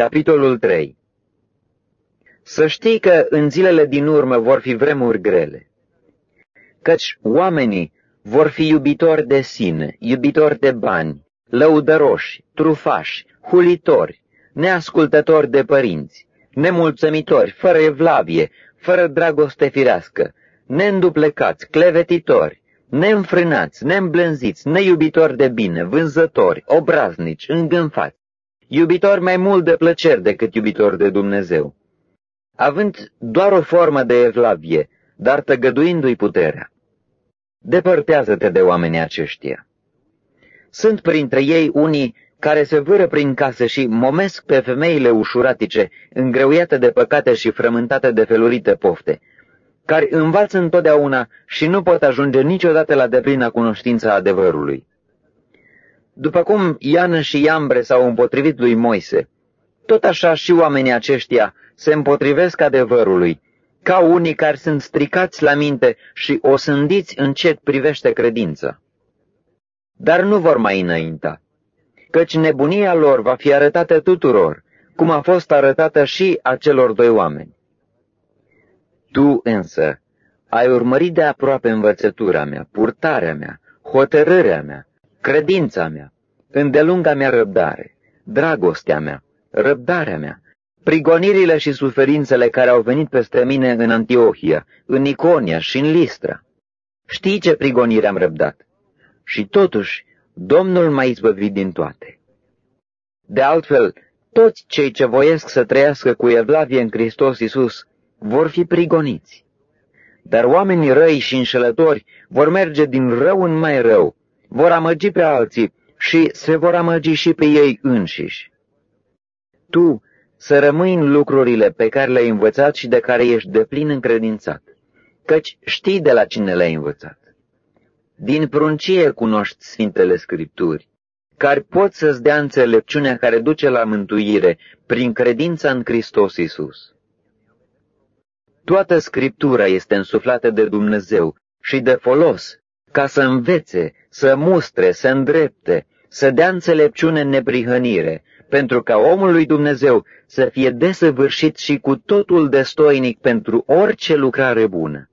Capitolul 3 Să știi că în zilele din urmă vor fi vremuri grele, căci oamenii vor fi iubitori de sine, iubitori de bani, lăudăroși, trufași, hulitori, neascultători de părinți, nemulțămitori, fără evlavie, fără dragoste firească, neînduplecați, clevetitori, neînfrânați, neîmblânziți, neiubitori de bine, vânzători, obraznici, îngânfați, iubitori mai mult de plăceri decât iubitori de Dumnezeu, având doar o formă de evlavie, dar tăgăduindu-i puterea. Depărtează-te de oamenii aceștia. Sunt printre ei unii care se vâră prin case și momesc pe femeile ușuratice, îngreuiate de păcate și frământate de felurite pofte, care învață întotdeauna și nu pot ajunge niciodată la deplina cunoștința adevărului. După cum Ian și Iambre s-au împotrivit lui Moise, tot așa și oamenii aceștia se împotrivesc adevărului, ca unii care sunt stricați la minte și osândiți în ce privește credința. Dar nu vor mai înainta, căci nebunia lor va fi arătată tuturor, cum a fost arătată și acelor doi oameni. Tu însă ai urmărit de aproape învățătura mea, purtarea mea, hotărârea mea, credința mea, îndelunga mea răbdare, dragostea mea, răbdarea mea, prigonirile și suferințele care au venit peste mine în Antiohia, în Iconia și în Listra. Știi ce prigonire am răbdat? Și totuși, Domnul m-a izbăvit din toate. De altfel, toți cei ce voiesc să trăiască cu evlavie în Hristos Iisus vor fi prigoniți. Dar oamenii răi și înșelători vor merge din rău în mai rău, vor amăgi pe alții și se vor amăgi și pe ei înșiși. Tu să rămâi în lucrurile pe care le-ai învățat și de care ești deplin încredințat, căci știi de la cine le-ai învățat. Din pruncie cunoști Sfintele Scripturi, care pot să-ți dea înțelepciunea care duce la mântuire prin credința în Hristos Isus. Toată Scriptura este însuflată de Dumnezeu și de folos, ca să învețe, să mustre, să îndrepte, să dea înțelepciune în neprihănire, pentru ca omul lui Dumnezeu să fie desăvârșit și cu totul destoinic pentru orice lucrare bună.